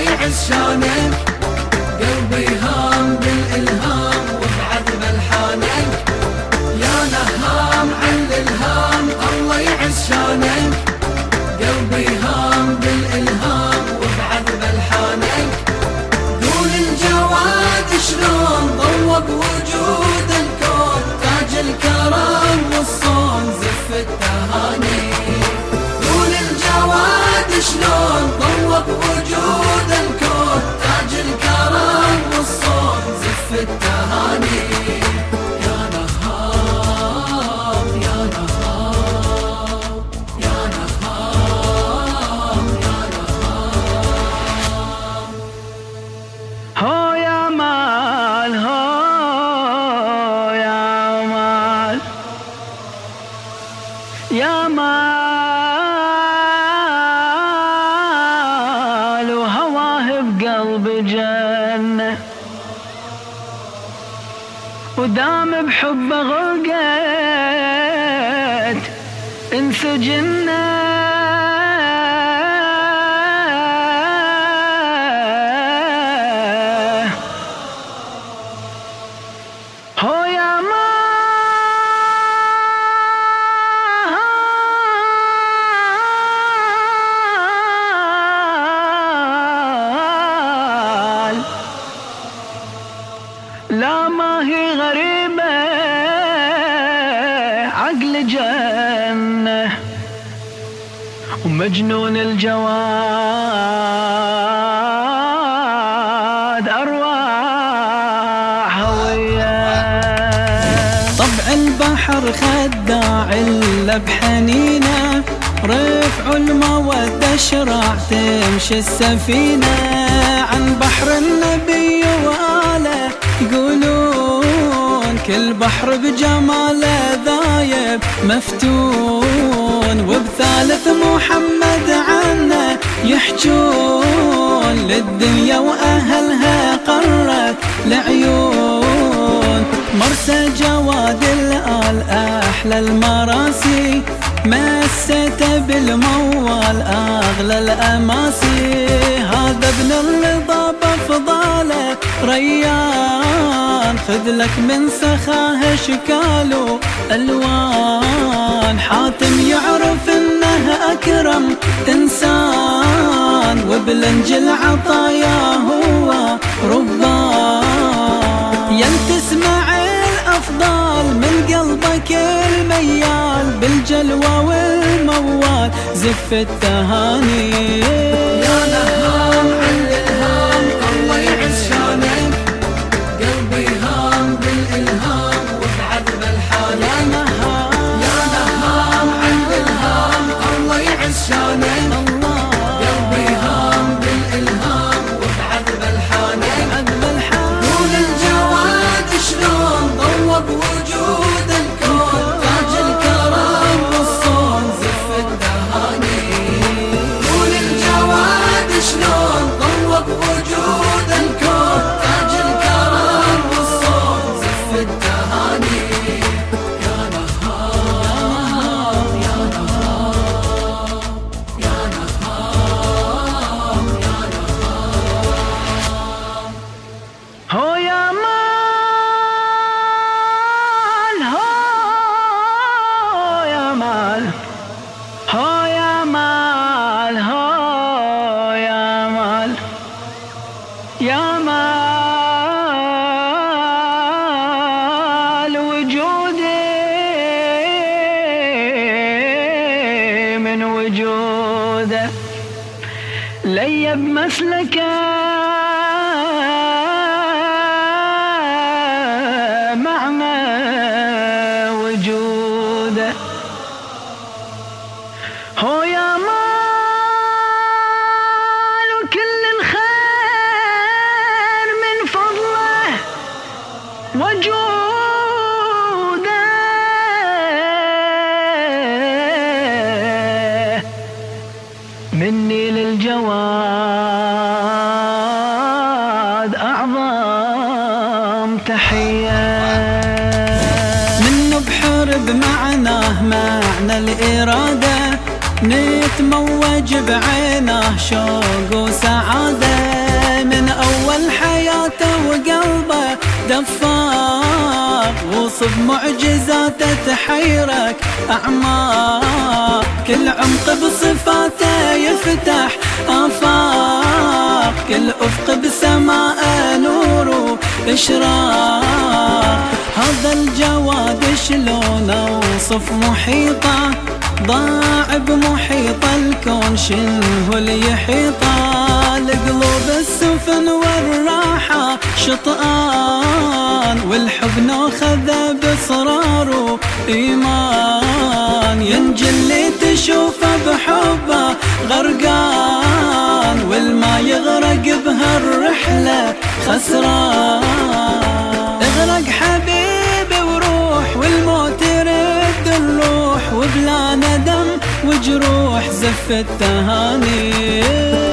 يعز شانك قلبي زف ودام بحبه غرقت انسجنه ومجنون الجواد أرواح هوية. طبع البحر خداع إلا بحنينه رفع المودة شرع تمشي السفينة. عن بحر النبي وآله يقولون كل بحر بجماله ذايب مفتون وبثالث محمد عنه يحجون للدنيا وأهلها قرت لعيون. مرسى جواد الآل أحلى المراسي. مسته بالموال أغلى الأماسي. هذا ابن الرضا بفضاله ريان خذ لك من سخاه اشكال ألوان حاتم يعرف إنه أكرم. إنسان وبالانجل عطايا هو. ربان بالجلوى والموال زف التهاني ليب مسلكه مني للجواد أعظم تحية. منه بحر بمعناه معنى الإرادة نتموج بعينه شوق وسعادة. من أول حياته وقلبه دفاق وصف معجزاته تحيرك. أعماق كل عمق بصفاته يفتح آفاق. كل أفق بسماء نور إشراق هذا الجواد شلون أوصف محيطه؟ ضاع بمحيط الكون شنه اللي يحيطه. القلوب السفن والراحة شطآن والحب ناخذ بصرار إيمان ينجي اللي تشوفه بحبه غرقان والما يغرق بهالرحلة خسران. اغرق حبيبي وروح والموت وجروح زف التهاني.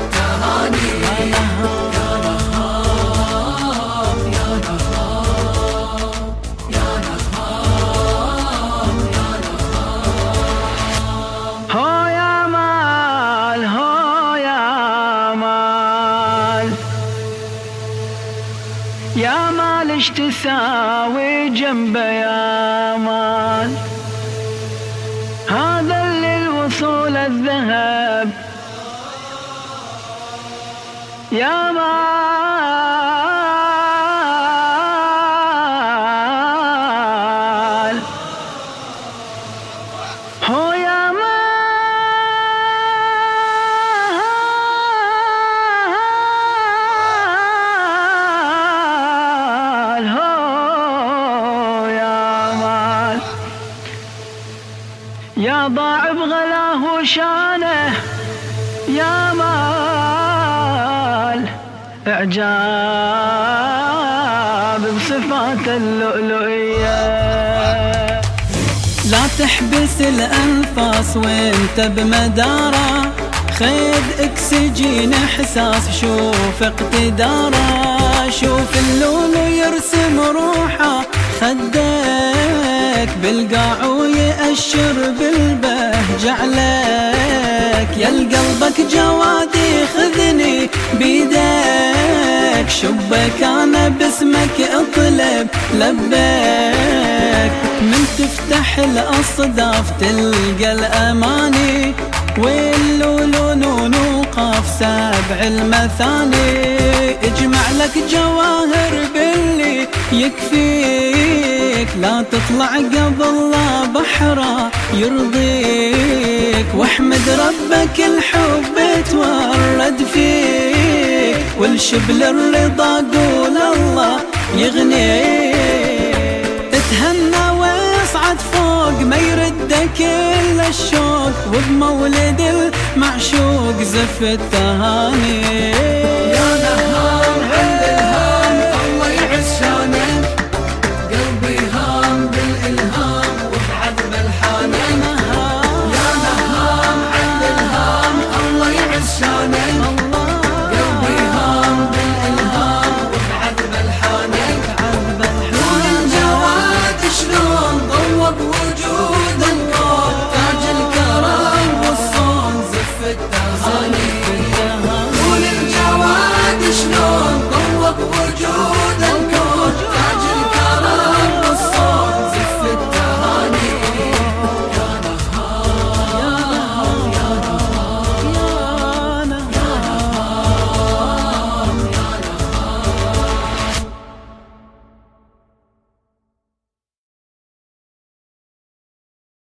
يا نهار يا نهار يا نهار يا هو يا مال هو يا مال يا مال ايش تساوي جنبه يا مال يا مال. هو يا مال. هو يا مال. يا ضاع بغلاه وشانه يا مال. إعجاب بصفات اللؤلؤية. لا تحبس الأنفاس وانت بمدارة. خذ اكسجين احساس شوف اقتداره شوف اللون يرسم روحه. خدك بالقاع ويأشر بالبهج عليك يا قلبك جوادي خذني بيدك شبك أنا باسمك اطلب لبيك من تفتح الأصداف تلقى الأماني. واللولون وقاف سبع المثاني. اجمع لك جواهر باللي يكفيك. لا تطلع قبل لا بحره يرضيك. واحمد ربك الحب تورد فيك. والشبل الرضا قول الله يغنيك. فوق ما يردك الا الشوق وبمولد المعشوق زف التهاني